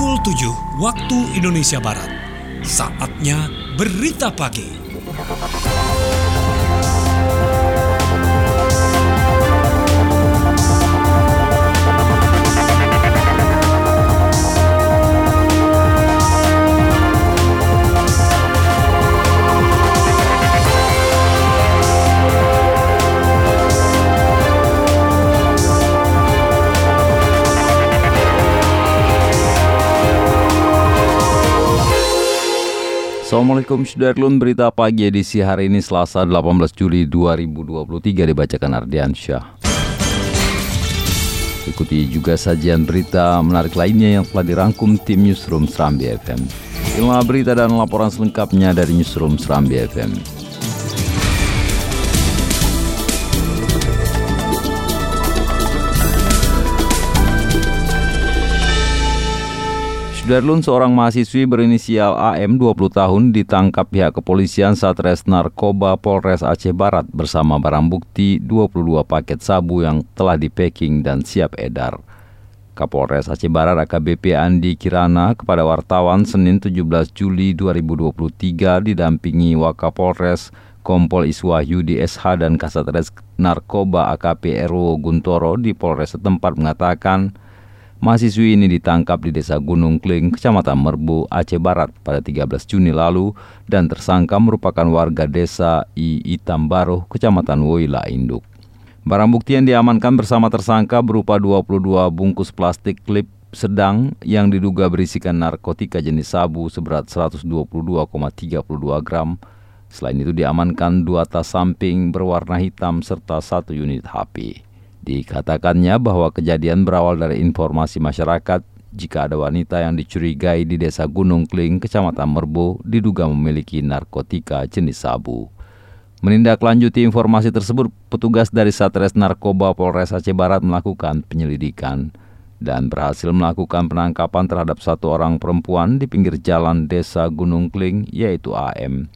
Pukul 7 waktu Indonesia Barat. Saatnya berita pagi. Assalamualaikum Sudarlun, berita pagi edisi hari ini Selasa 18 Juli 2023 dibacakan Ardian Syah. Ikuti juga sajian berita menarik lainnya yang telah dirangkum tim Newsroom Serambi FM. Inilah berita dan laporan selengkapnya dari Newsroom Serambi FM. Sudarlun, seorang mahasiswi berinisial AM 20 tahun ditangkap pihak kepolisian Satres Narkoba Polres Aceh Barat bersama barang bukti 22 paket sabu yang telah dipacking dan siap edar. Kapolres Aceh Barat AKBP Andi Kirana kepada wartawan Senin 17 Juli 2023 didampingi Wakapolres Kompol Iswahyu di SH dan Kasatres Narkoba AKP RO Guntoro di Polres setempat mengatakan Mahasiswi ini ditangkap di Desa Gunung Kling, Kecamatan Merbu, Aceh Barat pada 13 Juni lalu dan tersangka merupakan warga desa I Itambaro, Kecamatan Woila, Induk. Barang bukti yang diamankan bersama tersangka berupa 22 bungkus plastik klip sedang yang diduga berisikan narkotika jenis sabu seberat 122,32 gram. Selain itu diamankan dua tas samping berwarna hitam serta satu unit HP. Dikatakannya bahwa kejadian berawal dari informasi masyarakat jika ada wanita yang dicurigai di desa Gunung Kling, kecamatan Merbo, diduga memiliki narkotika jenis sabu. Menindaklanjuti informasi tersebut, petugas dari Satres Narkoba Polres Aceh Barat melakukan penyelidikan dan berhasil melakukan penangkapan terhadap satu orang perempuan di pinggir jalan desa Gunung Kling, yaitu AM.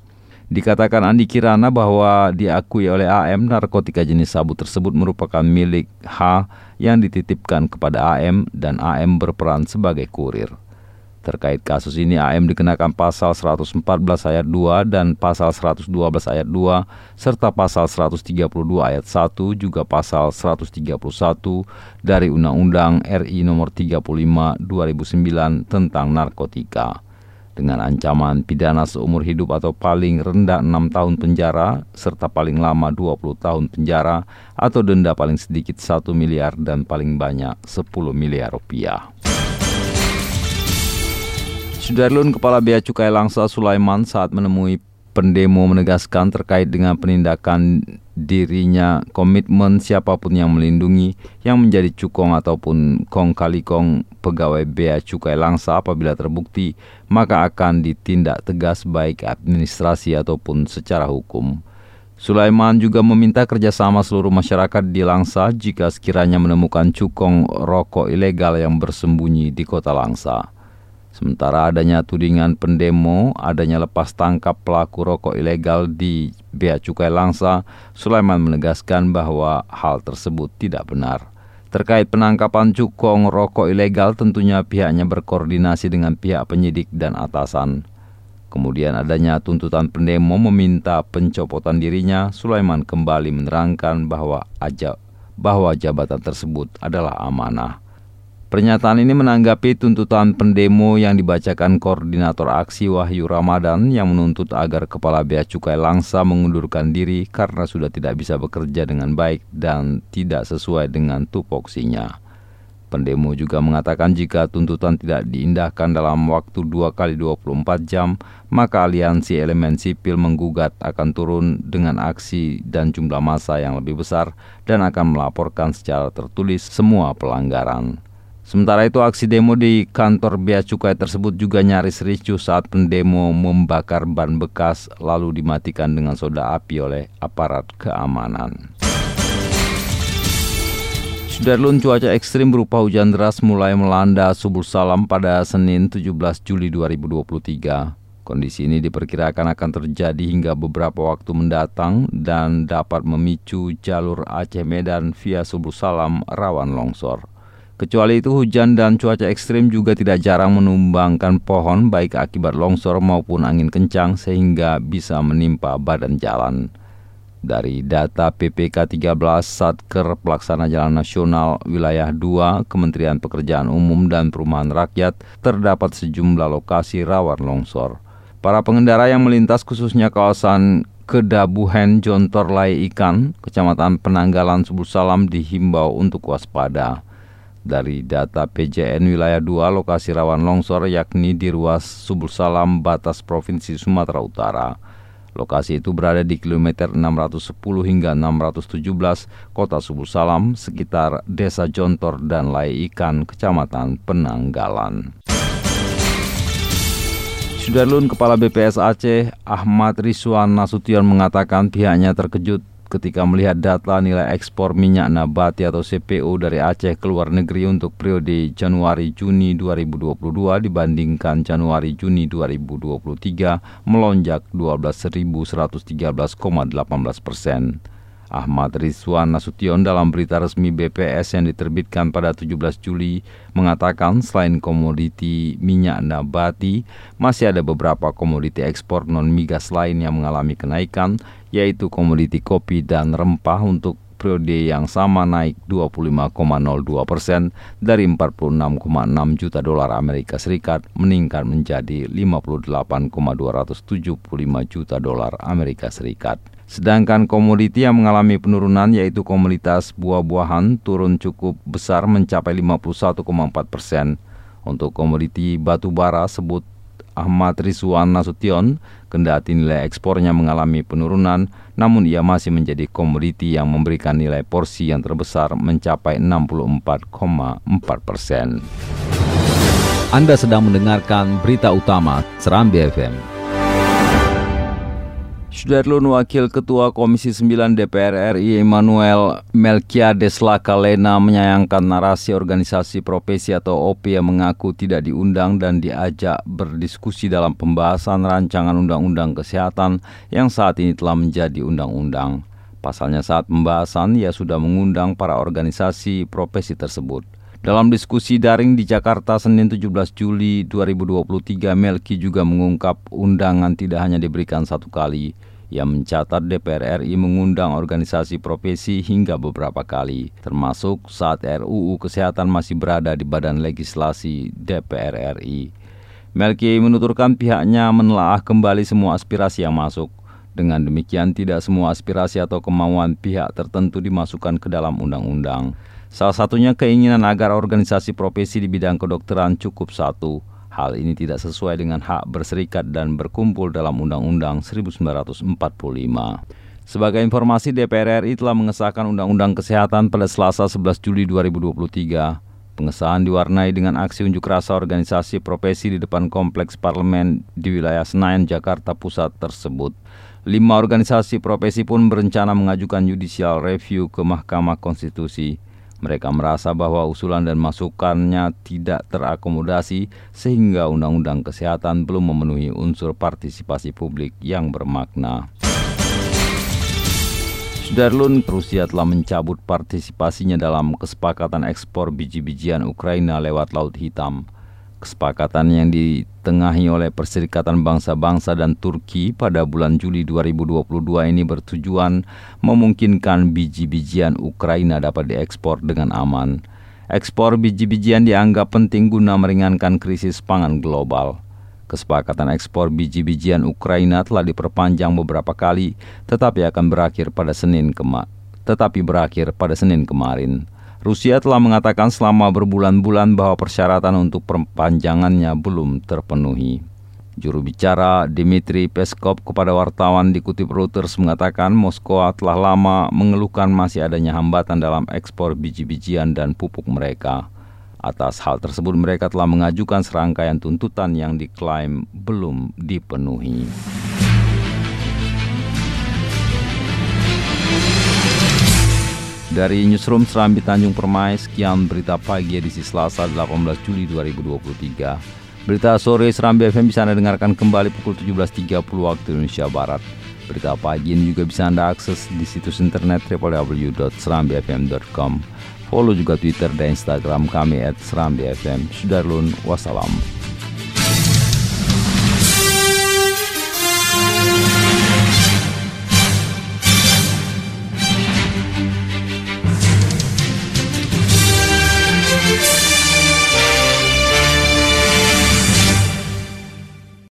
Dikatakan Andi Kirana bahwa diakui oleh AM narkotika jenis sabu tersebut merupakan milik H yang dititipkan kepada AM dan AM berperan sebagai kurir. Terkait kasus ini AM dikenakan pasal 114 ayat 2 dan pasal 112 ayat 2 serta pasal 132 ayat 1 juga pasal 131 dari Undang-Undang RI nomor 35 2009 tentang narkotika dengan ancaman pidana seumur hidup atau paling rendah 6 tahun penjara serta paling lama 20 tahun penjara atau denda paling sedikit 1 miliar dan paling banyak 10 miliar rupiah. Sudarlun Kepala Bea Cukai Langsa Sulaiman saat menemui pendemo menegaskan terkait dengan penindakan dirinya komitmen siapa pun yang melindungi yang menjadi cukong ataupun kong kali kong pegawai bea cukai langsa apabila terbukti maka akan ditindak tegas baik administrasi ataupun secara hukum. Sulaiman juga meminta kerjasama seluruh masyarakat di Langsa jika sekiranya menemukan cukong rokok ilegal yang bersembunyi di kota Langsa. Sementara adanya tudingan pendemo, adanya lepas tangkap pelaku rokok ilegal di Bea Cukai Langsa, Sulaiman menegaskan bahwa hal tersebut tidak benar. Terkait penangkapan cukong rokok ilegal tentunya pihaknya berkoordinasi dengan pihak penyidik dan atasan. Kemudian adanya tuntutan pendemo meminta pencopotan dirinya, Sulaiman kembali menerangkan bahwa aja bahwa jabatan tersebut adalah amanah. Pernyataan ini menanggapi tuntutan pendemo yang dibacakan Koordinator Aksi Wahyu Ramadan yang menuntut agar Kepala Bea Cukai Langsa mengundurkan diri karena sudah tidak bisa bekerja dengan baik dan tidak sesuai dengan tupoksinya. Pendemo juga mengatakan jika tuntutan tidak diindahkan dalam waktu 2 kali 24 jam, maka aliansi elemen sipil menggugat akan turun dengan aksi dan jumlah massa yang lebih besar dan akan melaporkan secara tertulis semua pelanggaran. Sementara itu aksi demo di kantor bea cukai tersebut juga nyaris ricuh saat pendemo membakar ban bekas lalu dimatikan dengan soda api oleh aparat keamanan. Sudarlun cuaca ekstrim berupa hujan deras mulai melanda Subul Salam pada Senin 17 Juli 2023. Kondisi ini diperkirakan akan terjadi hingga beberapa waktu mendatang dan dapat memicu jalur Aceh Medan via Subul Salam rawan longsor. Kecuali itu hujan dan cuaca ekstrim juga tidak jarang menumbangkan pohon baik akibat longsor maupun angin kencang sehingga bisa menimpa badan jalan. Dari data PPK 13 Satker Pelaksana Jalan Nasional Wilayah 2 Kementerian Pekerjaan Umum dan Perumahan Rakyat terdapat sejumlah lokasi rawan longsor. Para pengendara yang melintas khususnya kawasan Kedabuhen Jontor Lai Ikan, Kecamatan Penanggalan Subul Salam dihimbau untuk waspada. Dari data PJN wilayah 2 lokasi rawan longsor yakni di ruas Subul Salam batas Provinsi Sumatera Utara. Lokasi itu berada di kilometer 610 hingga 617 Kota Subul Salam sekitar Desa Jontor dan Lai Ikan, Kecamatan Penanggalan. Sudarlun Kepala BPS Aceh Ahmad Rizwan Nasution mengatakan pihaknya terkejut ketika melihat data nilai ekspor minyak nabati atau CPO dari Aceh ke luar negeri untuk periode Januari-Juni 2022 dibandingkan Januari-Juni 2023 melonjak 12.113,18 persen. Ahmad Rizwan Nasution dalam berita resmi BPS yang diterbitkan pada 17 Juli mengatakan selain komoditi minyak nabati, masih ada beberapa komoditi ekspor non-migas lain yang mengalami kenaikan, yaitu komoditi kopi dan rempah untuk periode yang sama naik 25,02 persen dari 46,6 juta dolar Amerika Serikat meningkat menjadi 58,275 juta dolar Amerika Serikat. Sedangkan komoditi yang mengalami penurunan yaitu komoditas buah-buahan turun cukup besar mencapai 51,4 persen. Untuk komoditi batu bara sebut Ahmad Rizwan Nasution, kendati nilai ekspornya mengalami penurunan, namun ia masih menjadi komoditi yang memberikan nilai porsi yang terbesar mencapai 64,4 persen. Anda sedang mendengarkan berita utama Serambi FM. Sudarlun Wakil Ketua Komisi 9 DPR RI Emmanuel Melkiades Lakalena menyayangkan narasi organisasi profesi atau OP yang mengaku tidak diundang dan diajak berdiskusi dalam pembahasan rancangan undang-undang kesehatan yang saat ini telah menjadi undang-undang. Pasalnya saat pembahasan ia sudah mengundang para organisasi profesi tersebut. Dalam diskusi daring di Jakarta Senin 17 Juli 2023, Melki juga mengungkap undangan tidak hanya diberikan satu kali, yang mencatat DPR RI mengundang organisasi profesi hingga beberapa kali, termasuk saat RUU Kesehatan masih berada di Badan Legislasi DPR RI. Melki menuturkan pihaknya menelaah kembali semua aspirasi yang masuk. Dengan demikian, tidak semua aspirasi atau kemauan pihak tertentu dimasukkan ke dalam undang-undang. Salah satunya keinginan agar organisasi profesi di bidang kedokteran cukup satu, Hal ini tidak sesuai dengan hak berserikat dan berkumpul dalam Undang-Undang 1945. Sebagai informasi, DPR RI telah mengesahkan Undang-Undang Kesehatan pada Selasa 11 Juli 2023. Pengesahan diwarnai dengan aksi unjuk rasa organisasi profesi di depan kompleks parlemen di wilayah Senayan, Jakarta Pusat tersebut. Lima organisasi profesi pun berencana mengajukan judicial review ke Mahkamah Konstitusi. Mereka merasa bahwa usulan dan masukannya tidak terakomodasi sehingga Undang-Undang Kesehatan belum memenuhi unsur partisipasi publik yang bermakna. Sudarlun, Rusia telah mencabut partisipasinya dalam kesepakatan ekspor biji-bijian Ukraina lewat Laut Hitam. Kesepakatan yang ditengahi oleh Perserikatan Bangsa-Bangsa dan Turki pada bulan Juli 2022 ini bertujuan memungkinkan biji-bijian Ukraina dapat diekspor dengan aman. Ekspor biji-bijian dianggap penting guna meringankan krisis pangan global. Kesepakatan ekspor biji-bijian Ukraina telah diperpanjang beberapa kali, tetapi akan berakhir pada Senin kema tetapi berakhir pada Senin kemarin. Rusia telah mengatakan selama berbulan-bulan bahwa persyaratan untuk perpanjangannya belum terpenuhi. Juru bicara Dmitry Peskov kepada wartawan dikutip Reuters mengatakan Moskow telah lama mengeluhkan masih adanya hambatan dalam ekspor biji-bijian dan pupuk mereka. Atas hal tersebut mereka telah mengajukan serangkaian tuntutan yang diklaim belum dipenuhi. Dari Newsroom Serambi Tanjung Permai, sekian berita pagi edisi Selasa 18 Juli 2023. Berita sore Serambi FM bisa Anda dengarkan kembali pukul 17.30 waktu Indonesia Barat. Berita pagi ini juga bisa Anda akses di situs internet www.serambifm.com. Follow juga Twitter dan Instagram kami at Serambi FM. Sudarlun, wassalam.